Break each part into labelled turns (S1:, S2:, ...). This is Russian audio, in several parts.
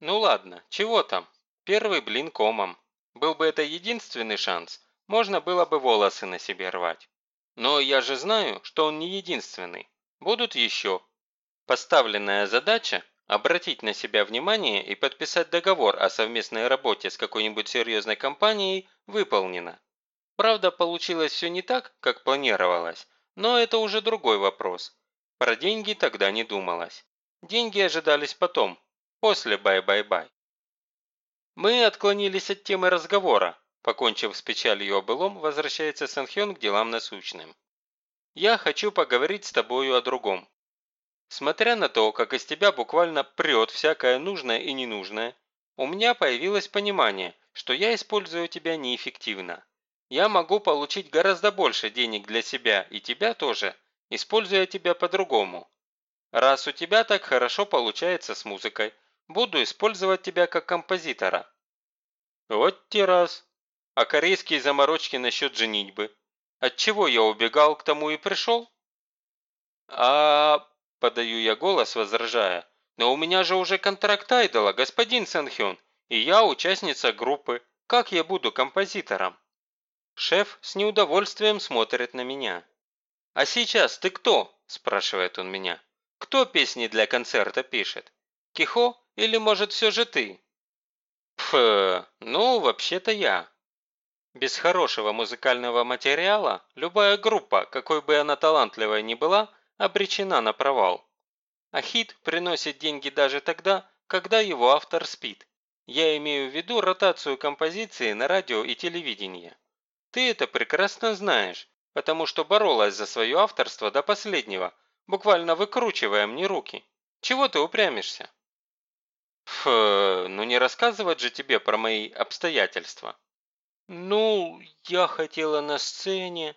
S1: Ну ладно, чего там? Первый блин комом. Был бы это единственный шанс, можно было бы волосы на себе рвать. Но я же знаю, что он не единственный. Будут еще. Поставленная задача – обратить на себя внимание и подписать договор о совместной работе с какой-нибудь серьезной компанией – выполнена. Правда, получилось все не так, как планировалось, но это уже другой вопрос. Про деньги тогда не думалось. Деньги ожидались потом, после бай-бай-бай. Мы отклонились от темы разговора. Покончив с печалью о былом, возвращается Санхён к делам насущным. Я хочу поговорить с тобою о другом. Смотря на то, как из тебя буквально прет всякое нужное и ненужное, у меня появилось понимание, что я использую тебя неэффективно. Я могу получить гораздо больше денег для себя и тебя тоже, используя тебя по-другому. Раз у тебя так хорошо получается с музыкой, буду использовать тебя как композитора. Вот те раз. А корейские заморочки насчет женитьбы. От чего я убегал, к тому и пришел? А, подаю я голос, возражая. Но у меня же уже контракт айдола, господин Сэнхён, и я участница группы. Как я буду композитором? Шеф с неудовольствием смотрит на меня. «А сейчас ты кто?» – спрашивает он меня. «Кто песни для концерта пишет? Кихо или, может, все же ты?» «Пф, ну, вообще-то я». Без хорошего музыкального материала любая группа, какой бы она талантливой ни была, обречена на провал. А хит приносит деньги даже тогда, когда его автор спит. Я имею в виду ротацию композиции на радио и телевидении. Ты это прекрасно знаешь, потому что боролась за свое авторство до последнего, буквально выкручивая мне руки. Чего ты упрямишься? Ф, ну не рассказывать же тебе про мои обстоятельства. Ну, я хотела на сцене,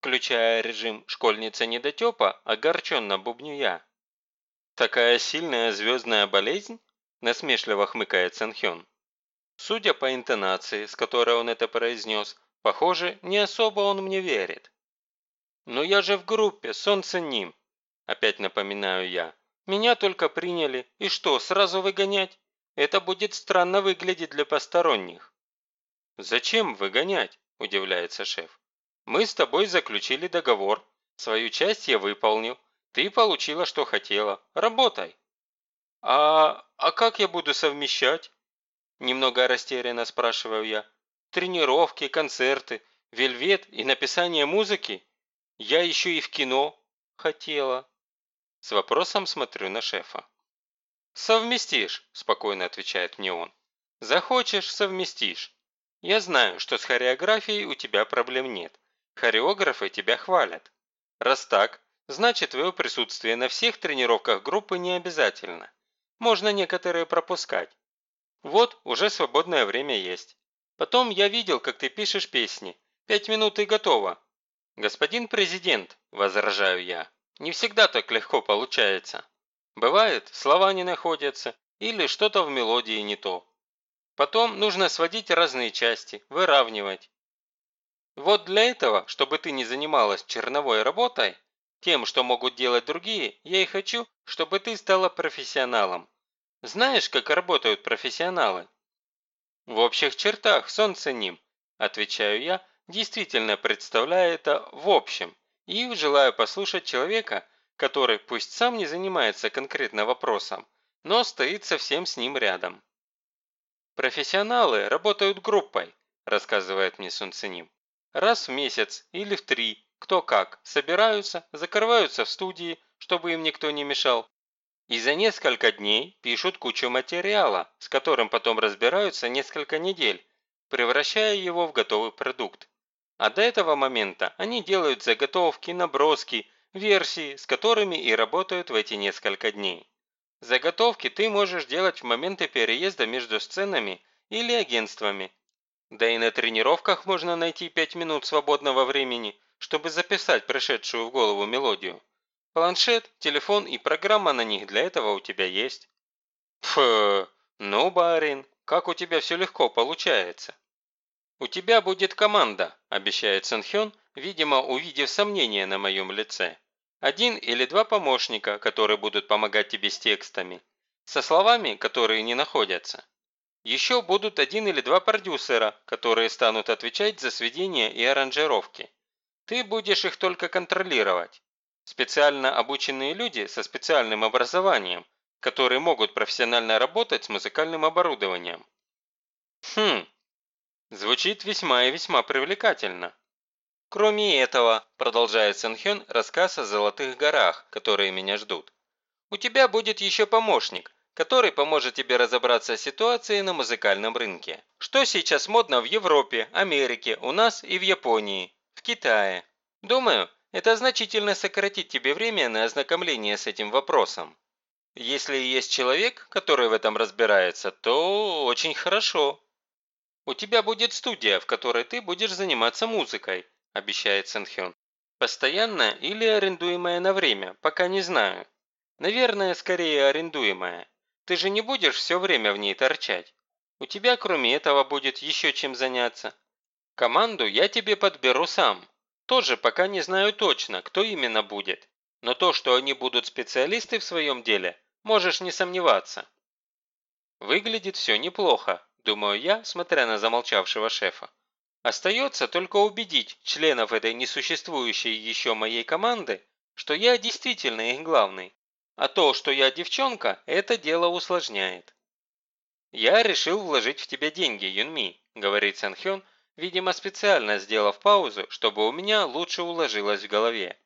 S1: включая режим школьница недотепа, огорченно бубню я. Такая сильная звездная болезнь? Насмешливо хмыкает Санхён. Судя по интонации, с которой он это произнес, Похоже, не особо он мне верит. «Но я же в группе, солнце ним!» Опять напоминаю я. «Меня только приняли. И что, сразу выгонять? Это будет странно выглядеть для посторонних». «Зачем выгонять?» – удивляется шеф. «Мы с тобой заключили договор. Свою часть я выполнил. Ты получила, что хотела. Работай». «А, а как я буду совмещать?» Немного растерянно спрашиваю я. Тренировки, концерты, вельвет и написание музыки? Я еще и в кино хотела. С вопросом смотрю на шефа. «Совместишь», – спокойно отвечает мне он. «Захочешь – совместишь. Я знаю, что с хореографией у тебя проблем нет. Хореографы тебя хвалят. Раз так, значит твое присутствие на всех тренировках группы не обязательно. Можно некоторые пропускать. Вот, уже свободное время есть. Потом я видел, как ты пишешь песни. Пять минут и готово. Господин президент, возражаю я, не всегда так легко получается. Бывает, слова не находятся, или что-то в мелодии не то. Потом нужно сводить разные части, выравнивать. Вот для этого, чтобы ты не занималась черновой работой, тем, что могут делать другие, я и хочу, чтобы ты стала профессионалом. Знаешь, как работают профессионалы? «В общих чертах, солнце ним», – отвечаю я, действительно представляя это в общем, и желаю послушать человека, который пусть сам не занимается конкретно вопросом, но стоит совсем с ним рядом. «Профессионалы работают группой», – рассказывает мне Солнценим. «Раз в месяц или в три, кто как, собираются, закрываются в студии, чтобы им никто не мешал, и за несколько дней пишут кучу материала, с которым потом разбираются несколько недель, превращая его в готовый продукт. А до этого момента они делают заготовки, наброски, версии, с которыми и работают в эти несколько дней. Заготовки ты можешь делать в моменты переезда между сценами или агентствами. Да и на тренировках можно найти 5 минут свободного времени, чтобы записать пришедшую в голову мелодию. Планшет, телефон и программа на них для этого у тебя есть. Пф, ну, барин, как у тебя все легко получается. У тебя будет команда, обещает Сэнхён, видимо, увидев сомнение на моем лице. Один или два помощника, которые будут помогать тебе с текстами. со словами, которые не находятся. Еще будут один или два продюсера, которые станут отвечать за сведения и аранжировки. Ты будешь их только контролировать. Специально обученные люди со специальным образованием, которые могут профессионально работать с музыкальным оборудованием. Хм, звучит весьма и весьма привлекательно. Кроме этого, продолжает Сэнхён рассказ о Золотых горах, которые меня ждут. У тебя будет еще помощник, который поможет тебе разобраться с ситуацией на музыкальном рынке. Что сейчас модно в Европе, Америке, у нас и в Японии, в Китае. Думаю, это значительно сократит тебе время на ознакомление с этим вопросом. Если есть человек, который в этом разбирается, то очень хорошо. У тебя будет студия, в которой ты будешь заниматься музыкой, обещает Сэнхён. Постоянно или арендуемая на время, пока не знаю. Наверное, скорее арендуемая. Ты же не будешь все время в ней торчать. У тебя кроме этого будет еще чем заняться. Команду я тебе подберу сам. Тоже пока не знаю точно, кто именно будет. Но то, что они будут специалисты в своем деле, можешь не сомневаться. Выглядит все неплохо, думаю я, смотря на замолчавшего шефа. Остается только убедить членов этой несуществующей еще моей команды, что я действительно их главный, а то, что я девчонка, это дело усложняет. «Я решил вложить в тебя деньги, Юнми», – говорит Санхён, видимо специально сделав паузу, чтобы у меня лучше уложилось в голове.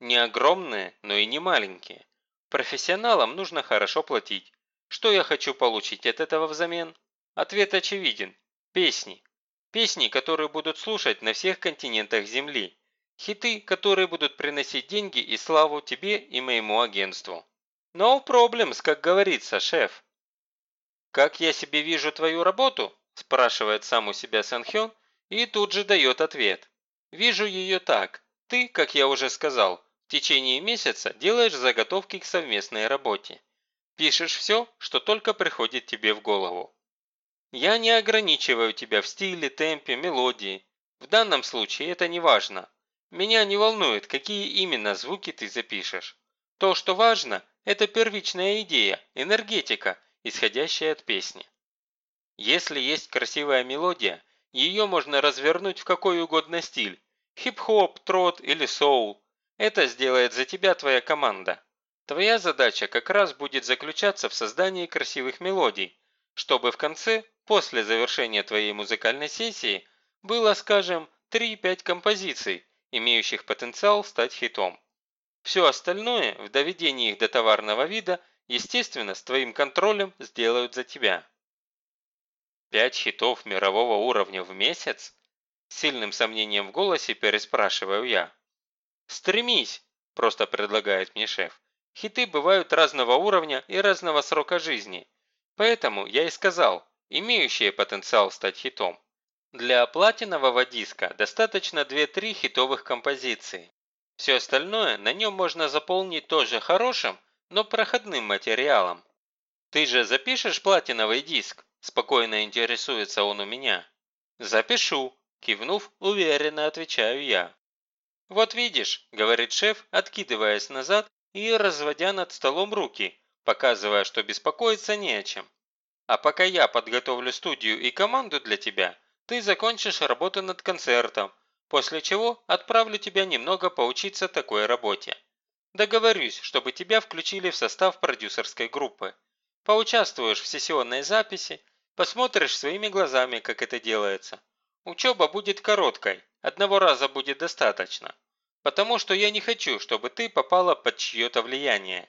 S1: «Не огромные, но и не маленькие. Профессионалам нужно хорошо платить. Что я хочу получить от этого взамен? Ответ очевиден. Песни. Песни, которые будут слушать на всех континентах Земли. Хиты, которые будут приносить деньги и славу тебе и моему агентству. No problems, как говорится, шеф. «Как я себе вижу твою работу?» – спрашивает сам у себя Санхён и тут же дает ответ. «Вижу ее так. Ты, как я уже сказал, в течение месяца делаешь заготовки к совместной работе. Пишешь все, что только приходит тебе в голову. Я не ограничиваю тебя в стиле, темпе, мелодии. В данном случае это не важно. Меня не волнует, какие именно звуки ты запишешь. То, что важно, это первичная идея, энергетика, исходящая от песни. Если есть красивая мелодия, ее можно развернуть в какой угодно стиль – хип-хоп, трот или соул. Это сделает за тебя твоя команда. Твоя задача как раз будет заключаться в создании красивых мелодий, чтобы в конце После завершения твоей музыкальной сессии было, скажем, 3-5 композиций, имеющих потенциал стать хитом. Все остальное в доведении их до товарного вида, естественно, с твоим контролем сделают за тебя. Пять хитов мирового уровня в месяц? С сильным сомнением в голосе переспрашиваю я. «Стремись!» – просто предлагает мне шеф. Хиты бывают разного уровня и разного срока жизни. Поэтому я и сказал, имеющие потенциал стать хитом. Для платинового диска достаточно 2-3 хитовых композиции. Все остальное на нем можно заполнить тоже хорошим, но проходным материалом. «Ты же запишешь платиновый диск?» – спокойно интересуется он у меня. «Запишу», – кивнув, уверенно отвечаю я. «Вот видишь», – говорит шеф, откидываясь назад и разводя над столом руки, показывая, что беспокоиться не о чем. А пока я подготовлю студию и команду для тебя, ты закончишь работу над концертом, после чего отправлю тебя немного поучиться такой работе. Договорюсь, чтобы тебя включили в состав продюсерской группы. Поучаствуешь в сессионной записи, посмотришь своими глазами, как это делается. Учеба будет короткой, одного раза будет достаточно. Потому что я не хочу, чтобы ты попала под чье-то влияние.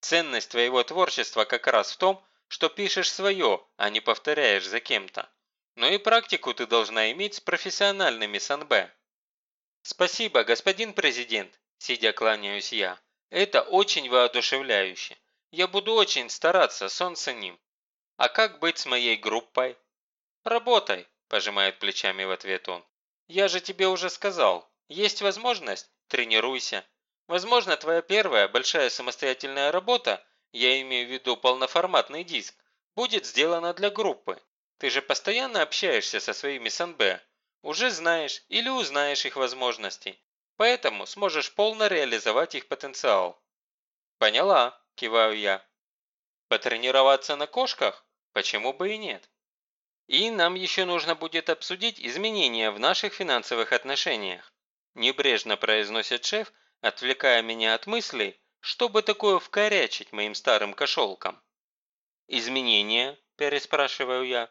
S1: Ценность твоего творчества как раз в том, что пишешь свое, а не повторяешь за кем-то. Но и практику ты должна иметь с профессиональными СНБ. Спасибо, господин президент, сидя кланяюсь я. Это очень воодушевляюще. Я буду очень стараться, солнце ним. А как быть с моей группой? Работай, пожимает плечами в ответ он. Я же тебе уже сказал. Есть возможность – тренируйся. Возможно, твоя первая большая самостоятельная работа я имею в виду полноформатный диск, будет сделано для группы. Ты же постоянно общаешься со своими СНБ, уже знаешь или узнаешь их возможности, поэтому сможешь полно реализовать их потенциал. Поняла, киваю я. Потренироваться на кошках? Почему бы и нет? И нам еще нужно будет обсудить изменения в наших финансовых отношениях. Небрежно произносит шеф, отвлекая меня от мыслей, чтобы такое вкорячить моим старым кошелкам. «Изменения?» – переспрашиваю я.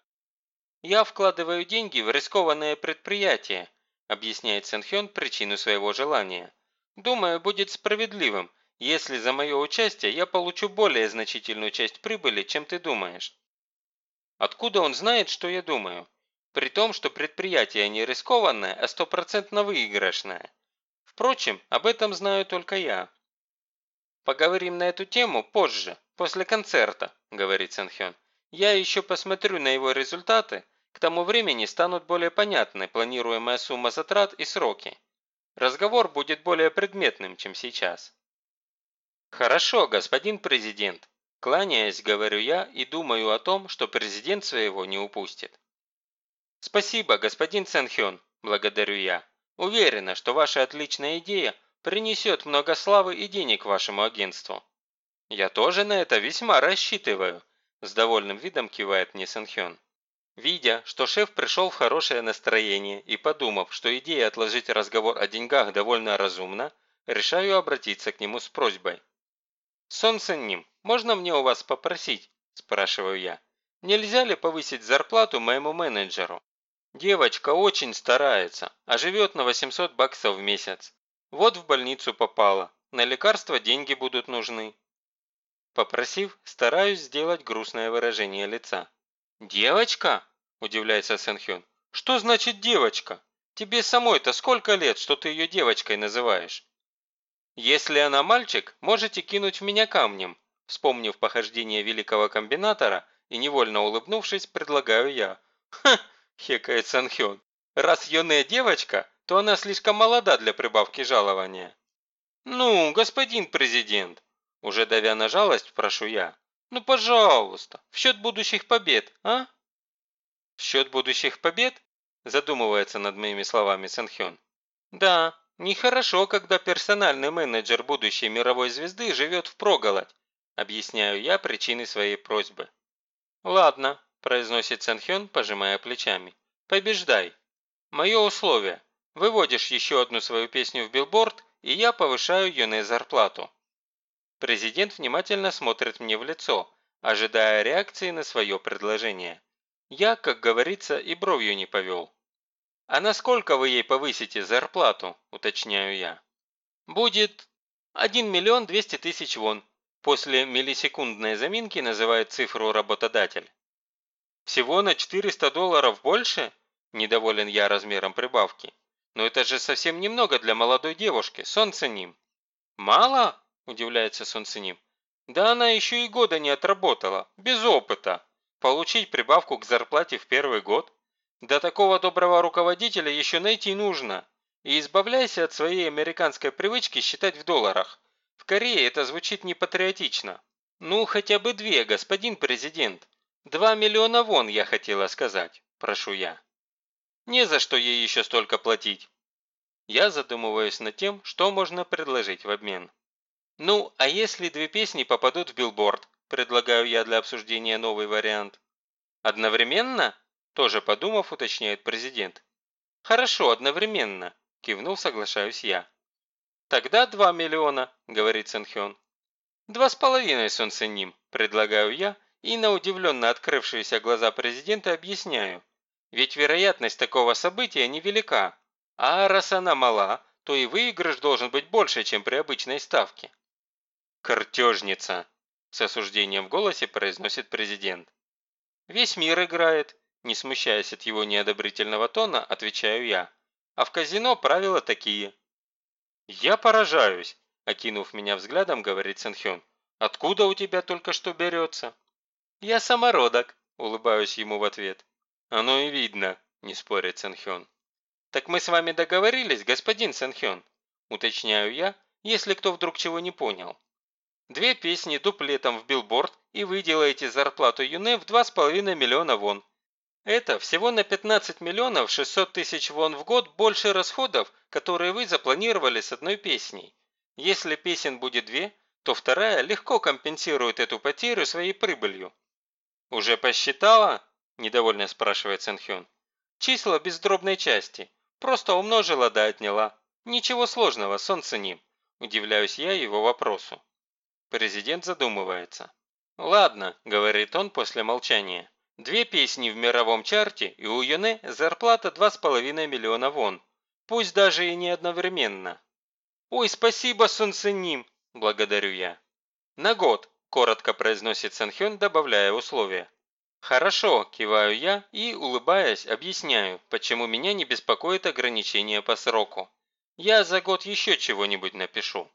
S1: «Я вкладываю деньги в рискованное предприятие», – объясняет Сэнхён причину своего желания. «Думаю, будет справедливым, если за мое участие я получу более значительную часть прибыли, чем ты думаешь». Откуда он знает, что я думаю? При том, что предприятие не рискованное, а стопроцентно выигрышное. Впрочем, об этом знаю только я. «Поговорим на эту тему позже, после концерта», – говорит Сэнхён. «Я еще посмотрю на его результаты, к тому времени станут более понятны планируемая сумма затрат и сроки. Разговор будет более предметным, чем сейчас». «Хорошо, господин президент», Кланяясь, говорю я и думаю о том, что президент своего не упустит. «Спасибо, господин Цэнхён», – благодарю я. «Уверена, что ваша отличная идея принесет много славы и денег вашему агентству». «Я тоже на это весьма рассчитываю», – с довольным видом кивает мне Сэнхён. Видя, что шеф пришел в хорошее настроение и подумав, что идея отложить разговор о деньгах довольно разумна, решаю обратиться к нему с просьбой. «Солнце ним, можно мне у вас попросить?» – спрашиваю я. «Нельзя ли повысить зарплату моему менеджеру? Девочка очень старается, а живет на 800 баксов в месяц. Вот в больницу попала, на лекарства деньги будут нужны». Попросив, стараюсь сделать грустное выражение лица. «Девочка?» – удивляется Сэнхён. «Что значит девочка? Тебе самой-то сколько лет, что ты ее девочкой называешь?» «Если она мальчик, можете кинуть в меня камнем», вспомнив похождение великого комбинатора и невольно улыбнувшись, предлагаю я. «Ха!» – хекает Санхён. «Раз юная девочка, то она слишком молода для прибавки жалования». «Ну, господин президент!» Уже давя на жалость, прошу я. «Ну, пожалуйста, в счет будущих побед, а?» «В счет будущих побед?» Задумывается над моими словами Санхён. «Да, Нехорошо, когда персональный менеджер будущей мировой звезды живет в проголодь. Объясняю я причины своей просьбы. «Ладно», – произносит Сэнхён, пожимая плечами. «Побеждай. Мое условие. Выводишь еще одну свою песню в билборд, и я повышаю Юне зарплату». Президент внимательно смотрит мне в лицо, ожидая реакции на свое предложение. Я, как говорится, и бровью не повел. «А насколько вы ей повысите зарплату?» – уточняю я. «Будет 1 миллион 200 тысяч вон», – после миллисекундной заминки называет цифру работодатель. «Всего на 400 долларов больше?» – недоволен я размером прибавки. «Но это же совсем немного для молодой девушки, солнце ним». «Мало?» – удивляется солнце ним. «Да она еще и года не отработала, без опыта. Получить прибавку к зарплате в первый год?» Да такого доброго руководителя еще найти нужно. И избавляйся от своей американской привычки считать в долларах. В Корее это звучит непатриотично. Ну, хотя бы две, господин президент. Два миллиона вон, я хотела сказать, прошу я. Не за что ей еще столько платить. Я задумываюсь над тем, что можно предложить в обмен. Ну, а если две песни попадут в билборд, предлагаю я для обсуждения новый вариант. Одновременно? Тоже подумав, уточняет президент. «Хорошо, одновременно», – кивнув, соглашаюсь я. «Тогда два миллиона», – говорит Сэнхён. «Два с половиной, солнце ним», – предлагаю я, и на удивленно открывшиеся глаза президента объясняю. Ведь вероятность такого события невелика, а раз она мала, то и выигрыш должен быть больше, чем при обычной ставке. «Картежница», – с осуждением в голосе произносит президент. «Весь мир играет, не смущаясь от его неодобрительного тона, отвечаю я. А в казино правила такие. «Я поражаюсь», – окинув меня взглядом, говорит Сэнхён. «Откуда у тебя только что берется?» «Я самородок», – улыбаюсь ему в ответ. «Оно и видно», – не спорит Сэнхён. «Так мы с вами договорились, господин Сэнхён?» – уточняю я, если кто вдруг чего не понял. «Две песни дуплетом в билборд, и вы делаете зарплату Юне в 2,5 миллиона вон. Это всего на 15 миллионов 600 тысяч вон в год больше расходов, которые вы запланировали с одной песней. Если песен будет две, то вторая легко компенсирует эту потерю своей прибылью. «Уже посчитала?» – недовольно спрашивает Сэнхён. «Числа без дробной части. Просто умножила да отняла. Ничего сложного, солнце ним». Удивляюсь я его вопросу. Президент задумывается. «Ладно», – говорит он после молчания. «Две песни в мировом чарте, и у Юне зарплата 2,5 миллиона вон. Пусть даже и не одновременно». «Ой, спасибо, Сунсеним!» – благодарю я. «На год», – коротко произносит Санхён, добавляя условия. «Хорошо», – киваю я и, улыбаясь, объясняю, почему меня не беспокоит ограничение по сроку. Я за год еще чего-нибудь напишу.